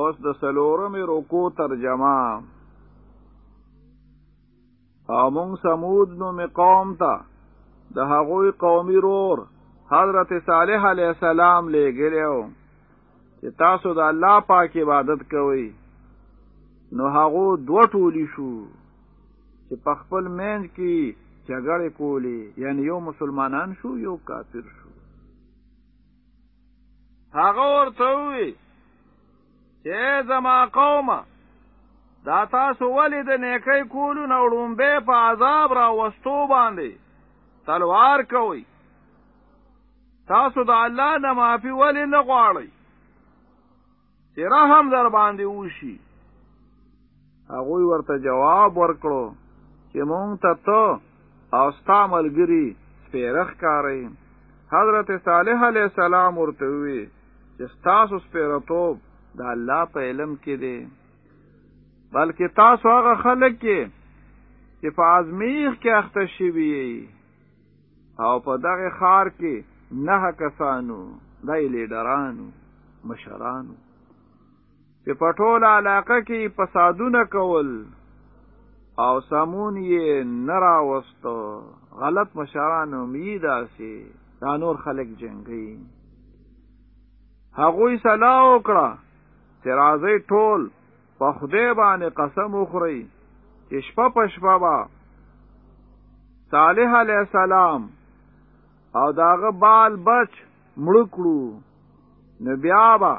اوس د سلورمې رکو ترجمه او مونږ سمود نو می قوم ته د هغوی قومي رور حضرت صالح علیه السلام لېږلیو چې تاسو د الله پاک عبادت کوئ نو هغه دوه ټولي شو چې په خپل مینځ کې جګړه کولی یعنی یو مسلمانان شو یو کافر شو هغه ورته وی چې زما قومه دا تاسو ولې د نیکۍ کولو نه وړومبی په عذاب را وستو باندې تلوار کوئ تاسو د الله نه معافي ولې نه غواړئ چې رحم در باندې وشي هغه ورته جواب ورکړو چې مونږ ته ته او ستا ملګری سپیرخ کاری حضرت صالح علیہ السلام ورته وی چې تاسو سپیرتوب د الله په علم کې دی بلکې تاسو هغه خلک کې چې په ازمیخ کې اخته شوی او په دغه خار کې نه کسانو دای لیډرانو مشرانو چې په ټول علاقه کې فسادونه کول او سمون یې نه راوستو غلط مشران هم یې داسې دا نور خلک جنګي هغوی سلا وکړه چې راځي ټول په خدای باندې قسم وخورئ چې شپه په شپه به صالح علی السلام او داغه بال بچ مړ کړو نو بیا به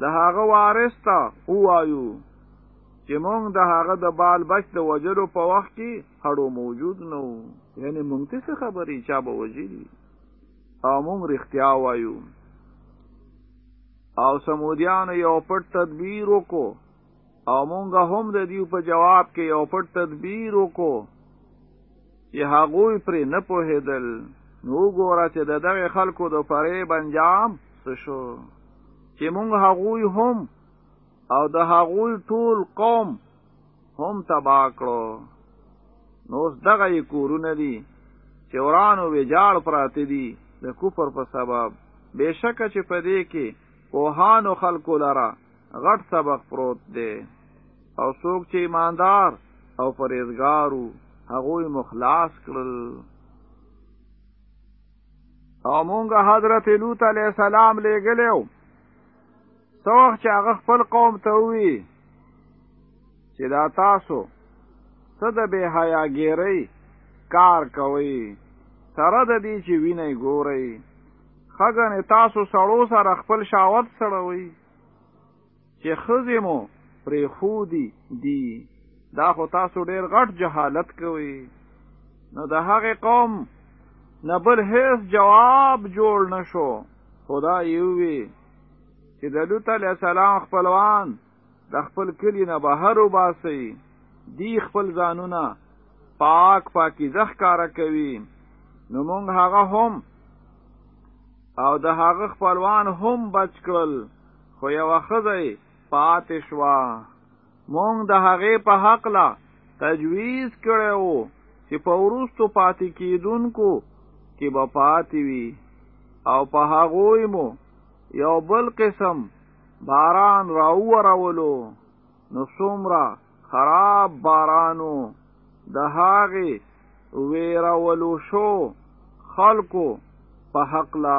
د هغه وارث ته ووایو چې مونږ د هغه د بال بچ د وجلو په وخت کې هړو موجود نو یعنی مونږ ته خبرې چا به وجلی او مونږ رښتیا وایو او سمودیانو یو پټ تدبیر وکړو او مونږ هم د دیو په جواب کې یو پټ تدبیر وکړو چې هغوی پرې نه پوهېدل نو ګوره چې د دغه خلکو د فریب انجام څه شو چې مونږ هغوی هم او د هغوی ټول قوم هم تبا کړو نو اوس دغه یې کورونه دي چې ورانو ویجاړ پراته دي د کفر په سبب بېشکه چې په دې کې پوهانو خلکو لره غټ سبق پروت دی او څوک چې ایماندار او پرېزګارو هغوی مخلاص کړل او مونږ حضرت لوط علیه السلام لېږلی څو وخت چې هغه خپل قوم ته وی چې دا تاسو څه د بے حیا ګیری کار کوي سره د دې چې ویني ګوري خګنې تاسو سړو سره خپل شاوت سړوي چې خزې مو پرې خودي دي دا خو تاسو ډېر غټ جهالت کوي نو د هغې قوم نه بل هیڅ جواب جوړ نشو خدا یووی چې د لوط علی السلام خپلوان د خپل کلی نه بهر وباسي دی خپل ځانونه پاک پاکي ځخکاره کوي نو مونږ هغه هم او د هغه خپلوان هم بچ کړل خو یو خزه پاتې شوه مونږ د هغې په حقله تجویز کړی و چې په وروستو پاتې کېدونکو کې به پاتې وي او په هغوی مو یو بل قسم باران راوورولو نو څومره خراب بارانو د هغې ویرولو شو خلکو په حقله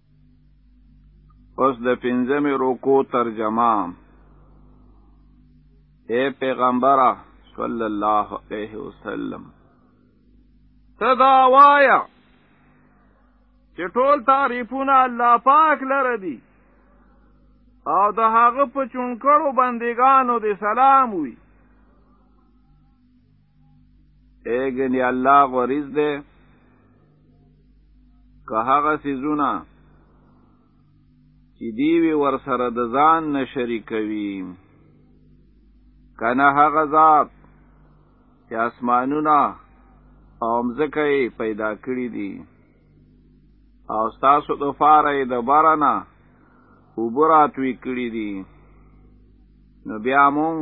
اوس د پنځمې رکو ترجمه اے پیغمبره صلی الله علیه وسلم تدا وایا چې ټول تعریفونه الله پاک لره دي او د هغه په چونکړو بندگانو دې سلام وي اګنی الله غریز ده که هغه سيزونه چې دی وی ور سره د ځان نه شریکوي کنه هغه ذات چې اسمانونه او مزکه پیدا کړی دي او تاسو د فاره د بارنا وبراتوي کړی دي نو بیا مونږ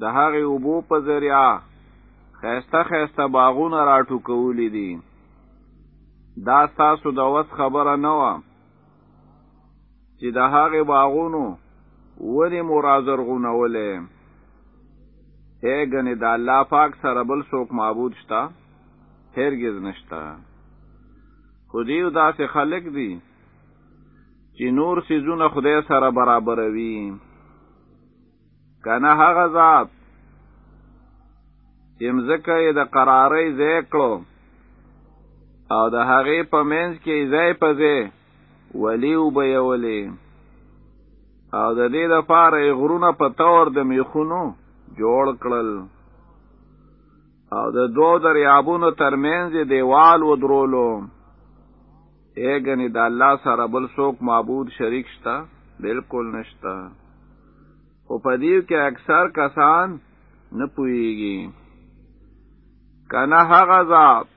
د هغې اوبو په ذریعه خیسته خیسته باغونه راټو کولی دي دا ستاسو د وس خبره نه وه چې د هغې باغونو ونې مو رازرغونولې هی ګنې د الله پاک سره بل څوک معبود شته هرګز نشته خو دیو داسې خلک دي چې نور سیزونه خدای سره برابروي کنه هغه ذات چې مزکه یې د قرارې ځای کړو او د هغې په منځ کې ځای په ځای ولی وبیولې او د دې د پاره غرونه په تور د میخونو جوړ کړل او د دوو دریابونو ترمنځ دیوال ودرولو ایګنی د الله سره بل څوک معبود شریک شته بالکل نشته خو په دې کې اکثر کسان نه پوهیږي کنه هغه ذات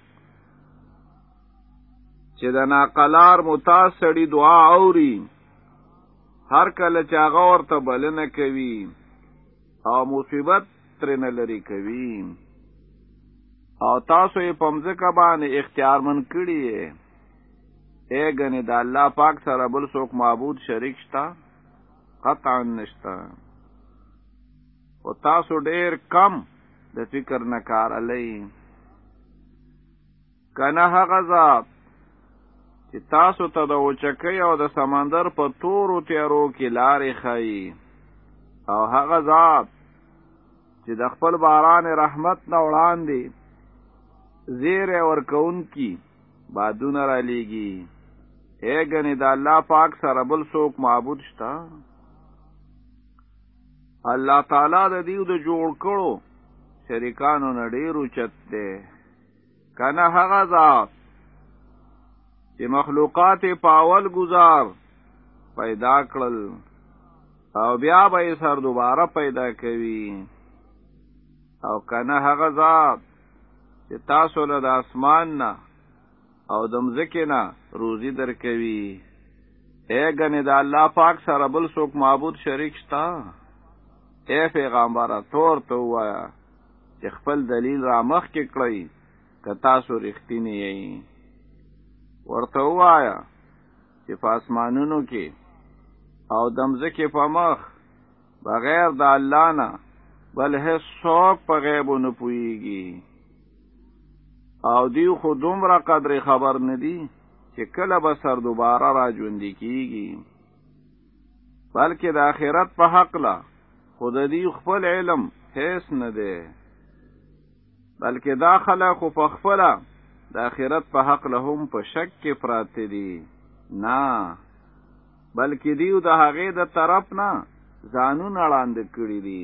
چې د ناقلار متاثړي دعا اوري هر کله چې هغه ورته بلنه کوي او مصیبت ترنه لري کوي او تاسو یې پمځکه باندې اختیار من کړی اے غنی د الله پاک سره بل څوک معبود شریک شتا قطعا نشتا او تاسو ډیر کم د فکر نه کار علئ کنه هغه ذات چې تاسو ته د اوچکۍ او د سمندر په تورو تیارو کې لارې ښایي او هغه ذات چې د خپل باران رحمت نه وړاندې زیره ورکون کی بادونه را لیږي اګنې د الله پاک سره بل څوک معبود شته الله تعالی د دیو د جوړ کړو شریکانو نه ډیر اوچت دی کنه هغه ذات چې مخلوقات په اول گزار پیدا کړل او بیا به یې سر دوباره پیدا کوي او کنه هغه ذات چې تاسو له د اسمان نه او د مځکې نه روزي درکوي اے ګنې د الله پاک سره بل څوک معبود شریک شته اے پیغمبره تور ته وایا چې خپل دلیل را مخ کې کړئ که تاسو رښتینی یئ ورته وایا چې په اسمانونو کې او دمځکه په مخ بغیر د الله نه بل هیڅ څوک په غیب نه پويږي او دی خو دومره قدر خبر ندي چې کله به سر دوباره را ژوند کیږي بلکې د آخرت په حق لا خود دی خپل علم هیڅ نه دی بلکې دا خلک په خپل د آخرت په حق له هم په شک کې پراته دي نه بلکې دیو د هغه د طرف نه ځانون اړاند کړی دي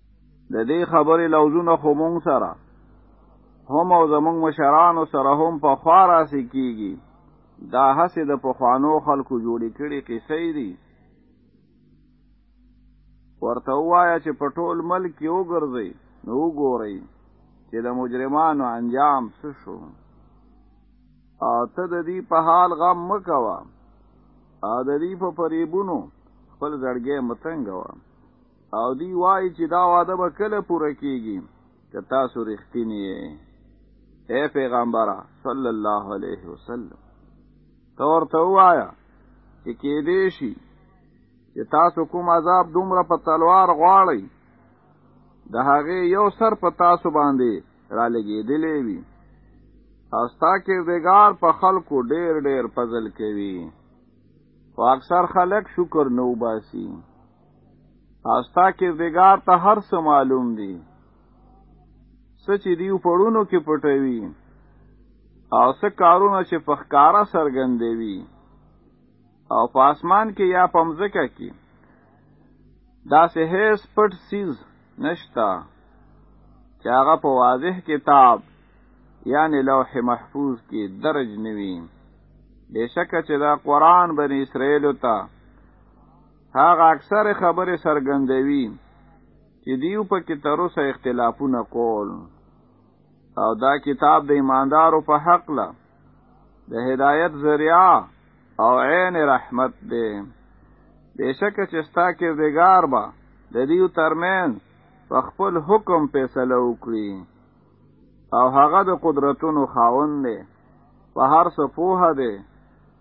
د دې خبرې لوزونه خو مونږ سره هم او زمونږ مشرانو سره هم په خوارا سي کیږي دا هسې د پخوانو خلکو جوړې کړي قصې دي ورته وایا چې په ټول ملک یو ګرځي نو ګوري چې د مجرمانو انجام څه شو او ته د دې په حال غم مکوا ا د دې په پریبونو خپل زړګې متنګوا او دی وای چې دا وعده به کله پوره کیږي که تاسو رښتینی یې اے پیغمبره صلی الله علیه وسلم ته ورته وایا چې کې دې شي چې تاسو کوم عذاب دومره په تلوار غواړئ د هغه یو سر په تاسو باندې را لګېدلې وي او ستا کې وګار په خلکو ډېر ډېر فضل کوي خو اکثر خلک شکر نه وباسي استا کردګار ته هر څه معلوم دي څه چې دیو پړونو کې پټوي او څه کارونه چې په ښکارا سرګندوي او په اسمان کې یا په مځکه کې داسې هیڅ پټ سیز نشتا چې هغه په واضح کتاب یعنی لوح محفوظ کې درج نوي بشکه چې دا قران بنی اسرائیل ته هغه اکثر خبره سرګندوي چې دیو په کې تر اوسه اختلافونه کول او دا کتاب د ایماندارو په حق له د هدایت ذریعہ او عین رحمت دی بشک چې ستا کې دیګار با د دیو ترمن په خپل حکم فیصله وکړي او هغه د قدرتونو خاوند دی په هر څه پوهه دی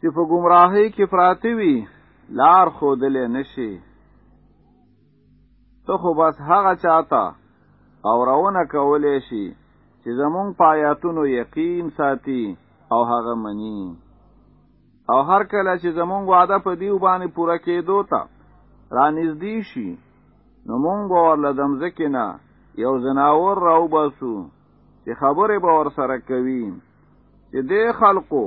چې په گمراهۍ کې پراته وي لار خودلې نشي ته خو بس هغه چاته او روونه کولې شي چې زمونږ پایاتونو یقین ساتي او هغه مني او هر کله چې زمونږ وعده په دیو باندې پوره کېدو ته رانږدې شي نو مونږ ورله دمځکې نه یو زناور راوباسو چې خبرې به ورسره کوي چې دې خلقو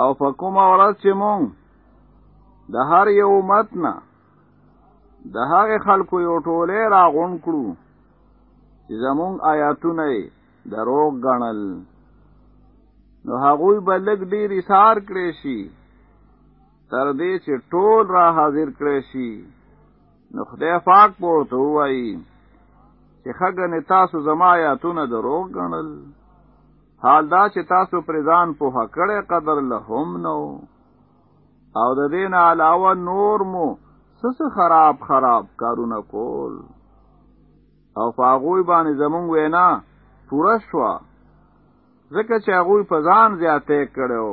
او په کومه ورځ چې مونږ د هر یو امت نه د هغې خلکو یو ټولې راغون کړو چې زمونږ آیاتونه یې دروغ ګڼل نو هغوی به لږ ډېر ایثار کړی شي تر دې چې ټول را حاضر کړی شي نو خدای پاک به ورته ووایي چې ښه ګنې تاسو زما آیاتونه دروغ ګڼل حال دا چې تاسو پر ځان په هکړه قدر له هم نو او د دین علاوه نور مو سس خراب خراب کارونه کول او فاغوی باندې زمونږ وینا پوره شو ځکه چې هغه په ځان زیاتې کړو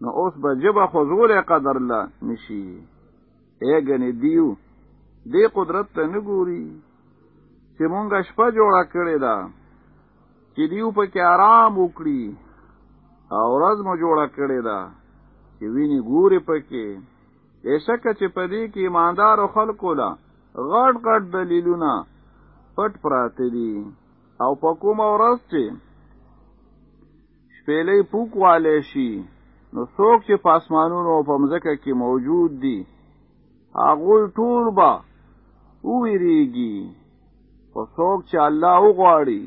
نو اوس به جبه خزول قدر لا نشي اګنې دیو دې قدرت ته نګوري چې مونږه شپه جوړه کړې ده چې دیو په کې آرام وکړي او ورځ مو جوړه کړې ده چې ویني ګوري پکې بشک چې په دې کې ایماندار خلکو لا غټ غټ دلیلونه پټ پراته دي او په کوم ورځ چې شپېلې پوکواله شي نو څوک چې په اسمانونو او په مځکه کې موجود دي هغه ټول به ویریږي خو څوک چې الله وغواړي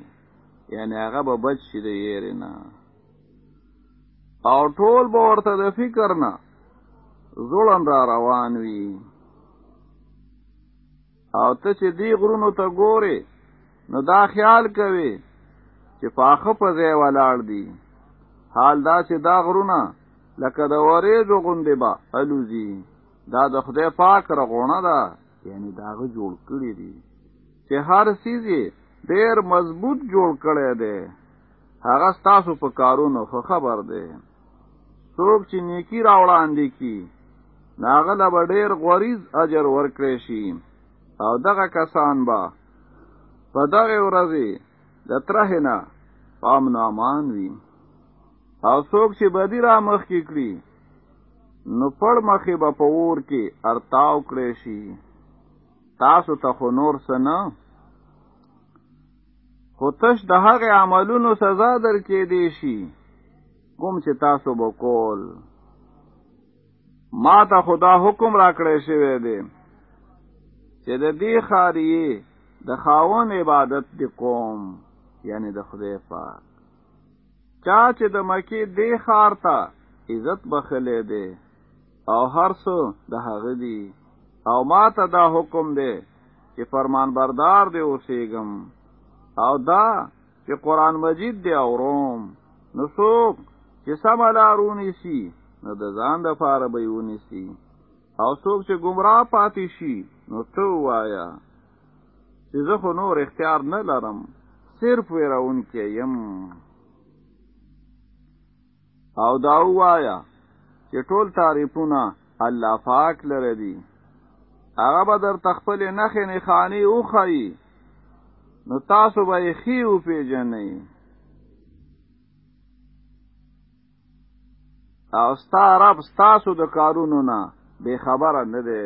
یعنی هغه به بچ شي د یېرې نه او ټول به ورته د فکر نه زوړن را روان وي او ته چې دی غرونو ته ګورې نو دا خیال کوي چې پاخه په ځای ولاړ دي حال دا چې دا غرونه لکه د وریځو غوندې به الوزي دا د خدای پاک رغونه ده یعنی داغه جوړ کړی دی چې هر سیز ډیر مضبوط جوړ کړی دی هغه ستاسو په کارونو خو خبر دی څوک چې نیکی را وړاندې کی ناغه له ډیر غوریز اجر ورکړي شي او دغه کسان به په دغه ورځې د ترهنه پام نامان وي او څوک چې بدی را مخ کې کړي نو پړ مخې به په اور کې ارتاو کړی شي تاسو ته خو نور څه نه خو تش د هغې عملونو سزا در کې دی شي کوم چې تاسو به کول ما ته خدا حکم را کړی شوی دی چې د دې خاریې د خاون عبادت دی کوم یعنی د خدای پاک چا چې د مکې دې ښار ته عزت بخلې دی او هر څه د هغه دی او ما ته دا حکم دی چې فرمان بردار دی اوسېږم او دا چې قران مجید دی اوروم نو څوک چې سم لارونی شي نو د ځان د فاره به ونی شي او څوک چې گمراه پاتې شي نو ته وایا چې زه خو نور اختیار نه لرم صرف ویرون کې يم او دا وایا چې ټول تعریفونه الله پاک لره دي هغه به در تخپل نخې نه خاني او خي نو تاسو به یې خي او پیژنئ او ستا رب ستاسو د کارونو نه بے خبره نه دی